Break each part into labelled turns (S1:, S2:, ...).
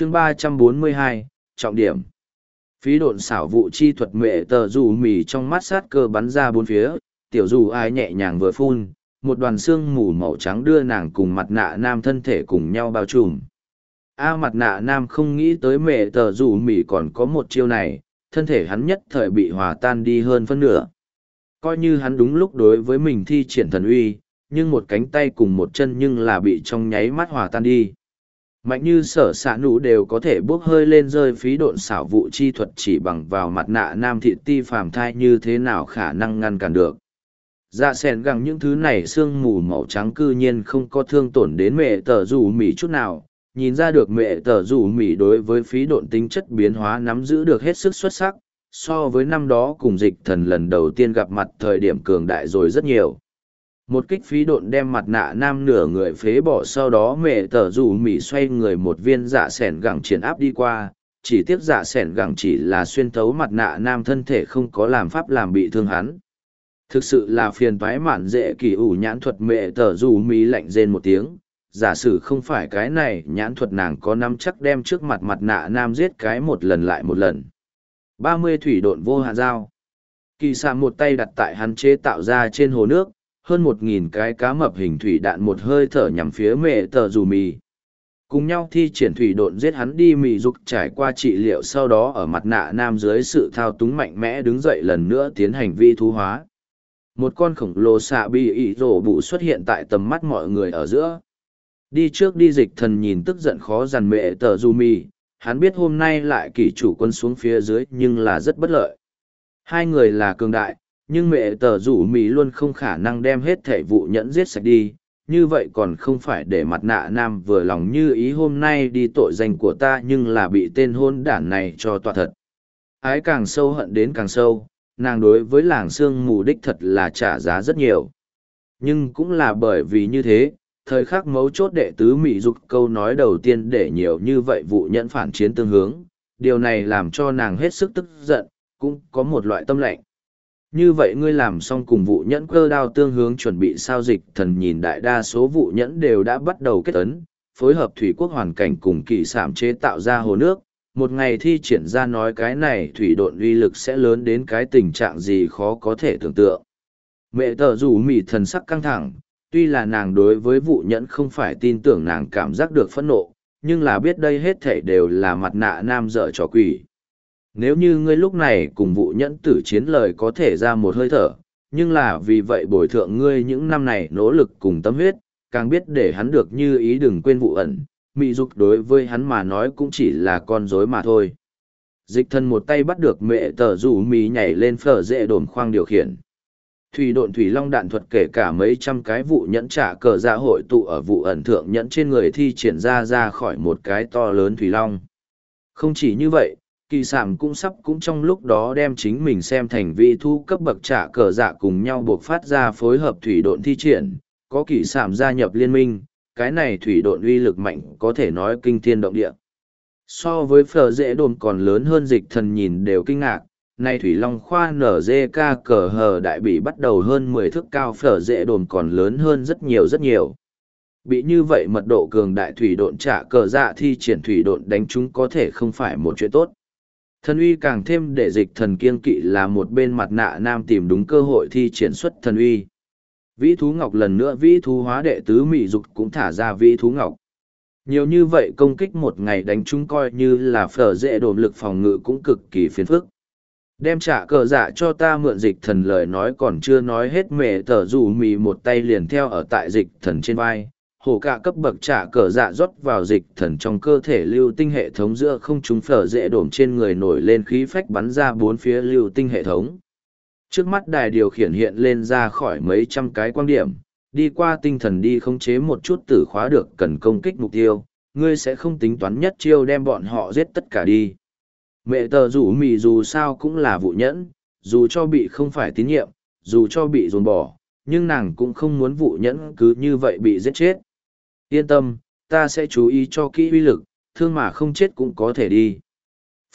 S1: chương ba trăm bốn mươi hai, trọng điểm. Phí độn xảo vụ chi thuật mệ tờ dù mì trong mắt sát cơ bắn ra bốn phía, tiểu dù ai nhẹ nhàng vừa phun, một đoàn xương mù màu trắng đưa nàng cùng mặt nạ nam thân thể cùng nhau bao trùm. A, mặt nạ nam không nghĩ tới mệ tờ dù mì còn có một chiêu này, thân thể hắn nhất thời bị hòa tan đi hơn phân nửa. Coi như hắn đúng lúc đối với mình thi triển thần uy, nhưng một cánh tay cùng một chân nhưng là bị trong nháy mắt hòa tan đi mạnh như sở s ạ nụ đều có thể bốc hơi lên rơi phí độn xảo vụ chi thuật chỉ bằng vào mặt nạ nam thị ti phàm thai như thế nào khả năng ngăn cản được. Dạ s ẻ n gẳng những thứ này sương mù màu trắng cư nhiên không có thương tổn đến mẹ tờ rủ mỹ chút nào. Nhìn ra được mẹ tờ rủ mỹ đối với phí độn tính chất biến hóa nắm giữ được hết sức xuất sắc, so với năm đó cùng dịch thần lần đầu tiên gặp mặt thời điểm cường đại rồi rất nhiều một kích phí độn đem mặt nạ nam nửa người phế bỏ, sau đó mẹ tờ rủ mỉ xoay người một viên giả sẻn gẳng triển áp đi qua. Chỉ tiếc giả sẻn gẳng chỉ là xuyên thấu mặt nạ nam thân thể không có làm pháp làm bị thương hắn. Thực sự là phiền toái mạn dễ kỳ ủ nhãn thuật mẹ tờ rủ mỉ lạnh rên một tiếng. Giả sử không phải cái này, nhãn thuật nàng có năm chắc đem trước mặt mặt nạ nam giết cái một lần lại một lần. Ba mươi thủy độn vô hạ dao kỳ xạ một tay đặt tại hắn chế tạo ra trên hồ nước hơn một nghìn cái cá mập hình thủy đạn một hơi thở nhằm phía mẹ tờ dù mì. Cùng nhau thi triển thủy độn giết hắn đi mì dục trải qua trị liệu sau đó ở mặt nạ nam dưới sự thao túng mạnh mẽ đứng dậy lần nữa tiến hành vi thú hóa. Một con khổng lồ xạ bi ị rổ bụ xuất hiện tại tầm mắt mọi người ở giữa. Đi trước đi dịch thần nhìn tức giận khó dằn mẹ tờ dù mì. Hắn biết hôm nay lại kỷ chủ quân xuống phía dưới nhưng là rất bất lợi. Hai người là cường đại nhưng mẹ tờ rủ mỹ luôn không khả năng đem hết thể vụ nhẫn giết sạch đi, như vậy còn không phải để mặt nạ nam vừa lòng như ý hôm nay đi tội danh của ta nhưng là bị tên hôn đản này cho tọa thật. Ái càng sâu hận đến càng sâu, nàng đối với làng sương mù đích thật là trả giá rất nhiều. Nhưng cũng là bởi vì như thế, thời khắc mấu chốt đệ tứ mỹ dục câu nói đầu tiên để nhiều như vậy vụ nhẫn phản chiến tương hướng, điều này làm cho nàng hết sức tức giận, cũng có một loại tâm lệnh như vậy ngươi làm xong cùng vụ nhẫn cơ đao tương hướng chuẩn bị sao dịch thần nhìn đại đa số vụ nhẫn đều đã bắt đầu kết ấn, phối hợp thủy quốc hoàn cảnh cùng kỳ sảm chế tạo ra hồ nước. Một ngày thi triển ra nói cái này thủy độn uy lực sẽ lớn đến cái tình trạng gì khó có thể tưởng tượng. Mẹ tờ rủ mỉ thần sắc căng thẳng, tuy là nàng đối với vụ nhẫn không phải tin tưởng nàng cảm giác được phẫn nộ, nhưng là biết đây hết thể đều là mặt nạ nam dở trò quỷ nếu như ngươi lúc này cùng vụ nhẫn tử chiến lời có thể ra một hơi thở, nhưng là vì vậy bồi thượng ngươi những năm này nỗ lực cùng tâm huyết, càng biết để hắn được như ý đừng quên vụ ẩn, mị dục đối với hắn mà nói cũng chỉ là con rối mà thôi. Dịch thân một tay bắt được mẹ tờ rủ mì nhảy lên phở dễ đồn khoang điều khiển. Thủy độn thủy long đạn thuật kể cả mấy trăm cái vụ nhẫn trả cờ ra hội tụ ở vụ ẩn thượng nhẫn trên người thi triển ra ra khỏi một cái to lớn thủy long. Không chỉ như vậy, kỳ sản cũng sắp cũng trong lúc đó đem chính mình xem thành vị thu cấp bậc trả cờ dạ cùng nhau buộc phát ra phối hợp thủy độn thi triển, có kỳ sản gia nhập liên minh, cái này thủy độn uy lực mạnh có thể nói kinh thiên động địa. So với phở dễ đồn còn lớn hơn dịch thần nhìn đều kinh ngạc, nay thủy long khoa nở dê ca cờ hờ đại bị bắt đầu hơn mười thước cao phở dễ đồn còn lớn hơn rất nhiều rất nhiều. Bị như vậy mật độ cường đại thủy độn trả cờ dạ thi triển thủy độn đánh chúng có thể không phải một chuyện tốt Thần uy càng thêm để dịch thần kiên kỵ là một bên mặt nạ nam tìm đúng cơ hội thi triển xuất thần uy. Vĩ thú ngọc lần nữa vĩ thú hóa đệ tứ mỹ dục cũng thả ra vĩ thú ngọc. Nhiều như vậy công kích một ngày đánh chúng coi như là phở dễ đồn lực phòng ngự cũng cực kỳ phiền phức. Đem trả cờ dạ cho ta mượn dịch thần lời nói còn chưa nói hết mẹ tờ dù mì một tay liền theo ở tại dịch thần trên vai, hổ cả cấp bậc trả cờ dạ rót vào dịch thần trong cơ thể lưu tinh hệ thống giữa không chúng phở dễ đổm trên người nổi lên khí phách bắn ra bốn phía lưu tinh hệ thống. Trước mắt đài điều khiển hiện lên ra khỏi mấy trăm cái quan điểm, đi qua tinh thần đi khống chế một chút tử khóa được cần công kích mục tiêu, ngươi sẽ không tính toán nhất chiêu đem bọn họ giết tất cả đi. Mẹ tờ rủ mì dù sao cũng là vụ nhẫn, dù cho bị không phải tín nhiệm, dù cho bị dồn bỏ, nhưng nàng cũng không muốn vụ nhẫn cứ như vậy bị giết chết. Yên tâm, ta sẽ chú ý cho kỹ uy lực, thương mà không chết cũng có thể đi.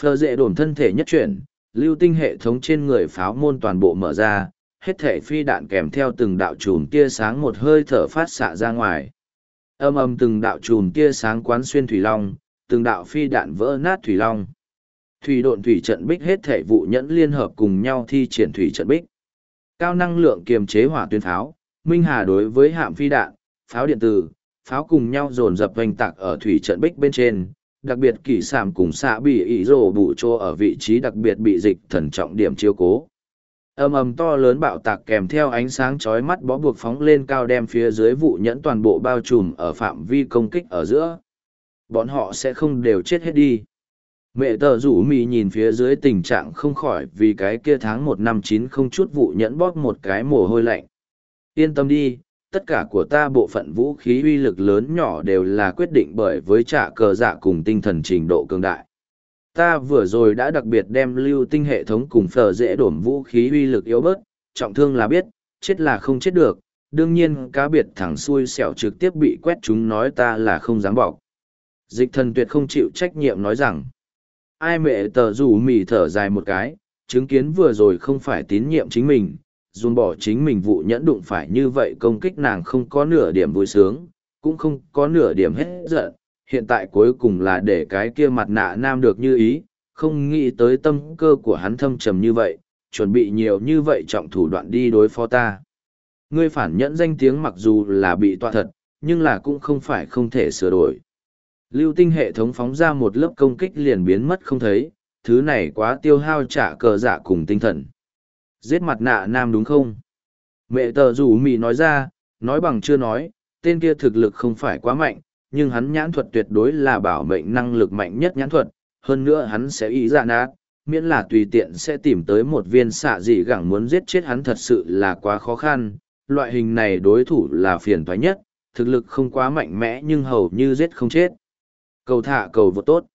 S1: Phờ dệ đổn thân thể nhất chuyển, lưu tinh hệ thống trên người pháo môn toàn bộ mở ra, hết thể phi đạn kèm theo từng đạo chùm tia sáng một hơi thở phát xạ ra ngoài. Âm âm từng đạo chùm tia sáng quán xuyên thủy long, từng đạo phi đạn vỡ nát thủy long. Thủy độn thủy trận bích hết thể vụ nhẫn liên hợp cùng nhau thi triển thủy trận bích. Cao năng lượng kiềm chế hỏa tuyến pháo, Minh Hà đối với hạm phi đạn, pháo điện tử, pháo cùng nhau dồn dập vành tạc ở thủy trận bích bên trên, đặc biệt kỷ sảm cùng xạ bị ý rồ bụ trô ở vị trí đặc biệt bị dịch thần trọng điểm chiếu cố. Ầm ầm to lớn bạo tạc kèm theo ánh sáng chói mắt bó buộc phóng lên cao đem phía dưới vụ nhẫn toàn bộ bao trùm ở phạm vi công kích ở giữa. Bọn họ sẽ không đều chết hết đi. Mẹ tờ rủ mì nhìn phía dưới tình trạng không khỏi vì cái kia tháng một năm chín không chút vụ nhẫn bóp một cái mồ hôi lạnh. Yên tâm đi tất cả của ta bộ phận vũ khí uy lực lớn nhỏ đều là quyết định bởi với trả cờ dạ cùng tinh thần trình độ cường đại ta vừa rồi đã đặc biệt đem lưu tinh hệ thống cùng phở dễ đổm vũ khí uy lực yếu bớt, trọng thương là biết, chết là không chết được, đương nhiên cá biệt thẳng xuôi xẻo trực tiếp bị quét chúng nói ta là không dám bọc. Dịch thần tuyệt không chịu trách nhiệm nói rằng, ai mẹ tờ rủ mỉ thở dài một cái, chứng kiến vừa rồi không phải tín nhiệm chính mình, dùn bỏ chính mình vụ nhẫn đụng phải như vậy công kích nàng không có nửa điểm vui sướng, cũng không có nửa điểm hết giận, hiện tại cuối cùng là để cái kia mặt nạ nam được như ý, không nghĩ tới tâm cơ của hắn thâm trầm như vậy, chuẩn bị nhiều như vậy trọng thủ đoạn đi đối phó ta. Ngươi phản nhẫn danh tiếng mặc dù là bị tọa thật, nhưng là cũng không phải không thể sửa đổi. Lưu tinh hệ thống phóng ra một lớp công kích liền biến mất không thấy, thứ này quá tiêu hao trả cờ dạ cùng tinh thần. Giết mặt nạ nam đúng không? Mẹ tờ rủ mì nói ra, nói bằng chưa nói, tên kia thực lực không phải quá mạnh, nhưng hắn nhãn thuật tuyệt đối là bảo mệnh năng lực mạnh nhất nhãn thuật, hơn nữa hắn sẽ ý dạ ra nát, miễn là tùy tiện sẽ tìm tới một viên xạ dị gẳng muốn giết chết hắn thật sự là quá khó khăn, loại hình này đối thủ là phiền toái nhất, thực lực không quá mạnh mẽ nhưng hầu như giết không chết. Cầu thả cầu vô tốt.